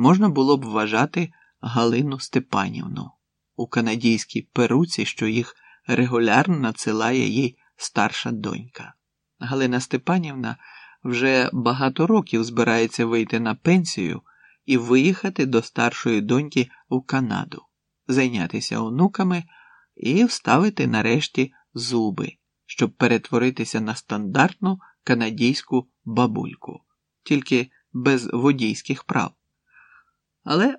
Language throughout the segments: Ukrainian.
можна було б вважати Галину Степанівну у канадійській перуці, що їх регулярно надсилає їй старша донька. Галина Степанівна вже багато років збирається вийти на пенсію і виїхати до старшої доньки у Канаду, зайнятися онуками і вставити нарешті зуби, щоб перетворитися на стандартну канадійську бабульку, тільки без водійських прав. Але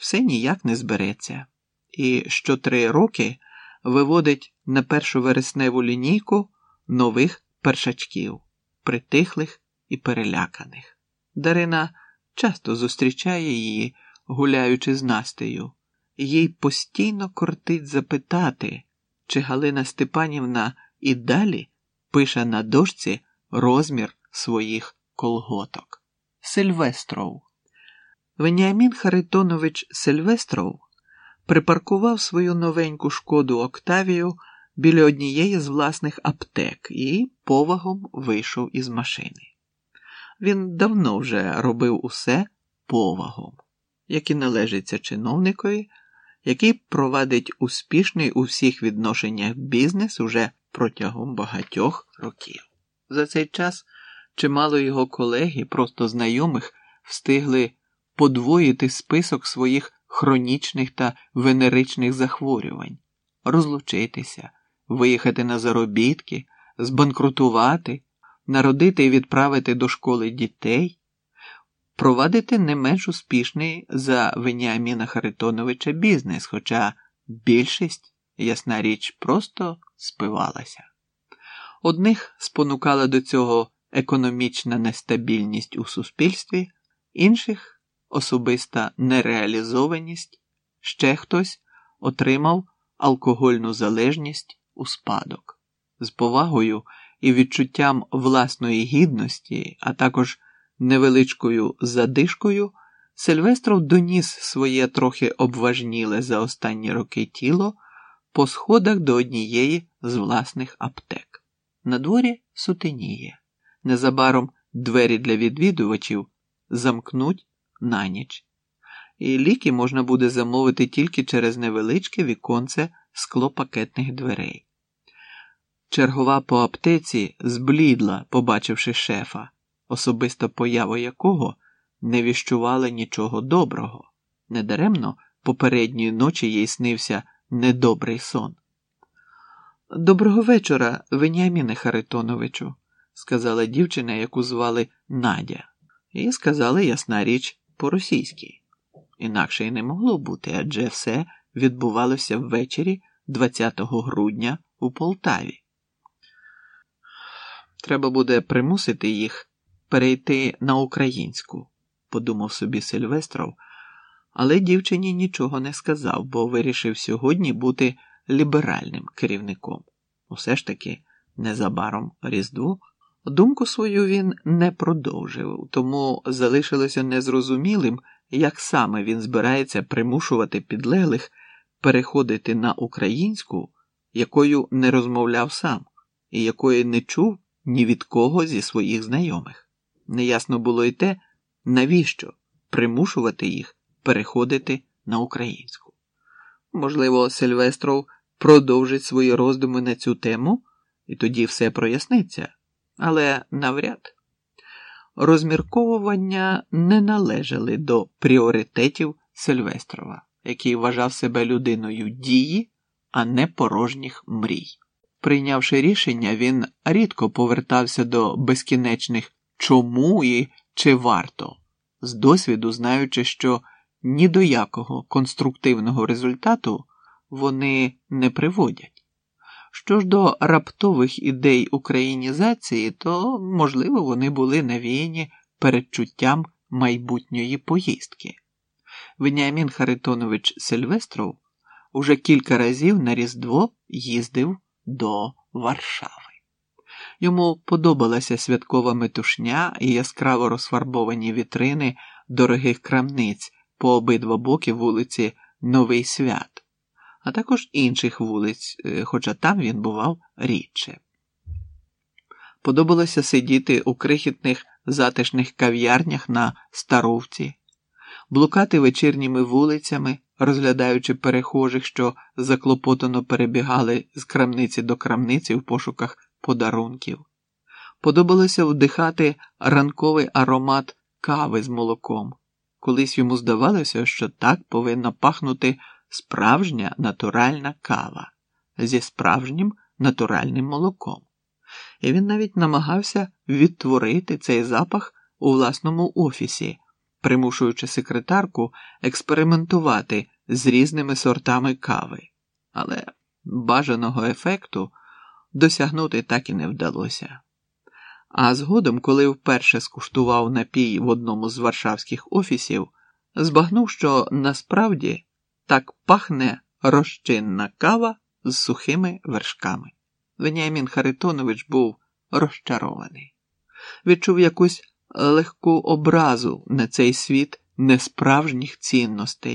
все ніяк не збереться, і що три роки виводить на першу вересневу лінійку нових першачків, притихлих і переляканих. Дарина часто зустрічає її, гуляючи з Настею, їй постійно кортить запитати, чи Галина Степанівна і далі пише на дошці розмір своїх колготок. Сильвестров. Веніамін Харитонович Сильвестров припаркував свою новеньку шкоду Октавію біля однієї з власних аптек і повагом вийшов із машини. Він давно вже робив усе повагом, як і належиться чиновникові, який провадить успішний у всіх відношеннях бізнес уже протягом багатьох років. За цей час чимало його колег і просто знайомих встигли подвоїти список своїх хронічних та венеричних захворювань, розлучитися, виїхати на заробітки, збанкрутувати, народити і відправити до школи дітей, провадити не менш успішний за Веніаміна Харитоновича бізнес, хоча більшість, ясна річ, просто спивалася. Одних спонукала до цього економічна нестабільність у суспільстві, інших особиста нереалізованість, ще хтось отримав алкогольну залежність у спадок. З повагою і відчуттям власної гідності, а також невеличкою задишкою, Сильвестров доніс своє трохи обважніле за останні роки тіло по сходах до однієї з власних аптек. На дворі сутеніє. Незабаром двері для відвідувачів замкнуть на ніч, і ліки можна буде замовити тільки через невеличке віконце склопакетних дверей. Чергова по аптеці зблідла, побачивши шефа, особиста поява якого не віщувала нічого доброго. Недаремно попередньої ночі їй снився недобрий сон. Доброго вечора, Веніаміне Харитоновичу, сказала дівчина, яку звали Надя, і сказала ясна річ по-російськи. Інакше й не могло бути, адже все відбувалося ввечері 20 грудня у Полтаві. Треба буде примусити їх перейти на українську, подумав собі Сильвестров, але дівчині нічого не сказав, бо вирішив сьогодні бути ліберальним керівником. Усе ж таки, незабаром Різдво. Думку свою він не продовжив, тому залишилося незрозумілим, як саме він збирається примушувати підлеглих переходити на українську, якою не розмовляв сам, і якої не чув ні від кого зі своїх знайомих. Неясно було й те, навіщо примушувати їх переходити на українську. Можливо, Сильвестров продовжить свої роздуми на цю тему, і тоді все проясниться, але навряд. Розмірковування не належали до пріоритетів Сильвестрова, який вважав себе людиною дії, а не порожніх мрій. Прийнявши рішення, він рідко повертався до безкінечних чому і чи варто, з досвіду знаючи, що ні до якого конструктивного результату вони не приводять. Що ж до раптових ідей українізації, то, можливо, вони були навіяні передчуттям майбутньої поїздки. Веніамін Харитонович Сильвестров уже кілька разів на Різдво їздив до Варшави. Йому подобалася святкова метушня і яскраво розфарбовані вітрини дорогих крамниць по обидва боки вулиці Новий Свят, а також інших вулиць, хоча там він бував рідше. Подобалося сидіти у крихітних затишних кав'ярнях на Старовці, блукати вечірніми вулицями, розглядаючи перехожих, що заклопотано перебігали з крамниці до крамниці в пошуках подарунків. Подобалося вдихати ранковий аромат кави з молоком. Колись йому здавалося, що так повинна пахнути справжня натуральна кава зі справжнім натуральним молоком. І він навіть намагався відтворити цей запах у власному офісі, примушуючи секретарку експериментувати з різними сортами кави. Але бажаного ефекту досягнути так і не вдалося. А згодом, коли вперше скуштував напій в одному з варшавських офісів, збагнув, що насправді так пахне розчинна кава з сухими вершками. Веніамін Харитонович був розчарований, відчув якусь легку образу на цей світ несправжніх цінностей,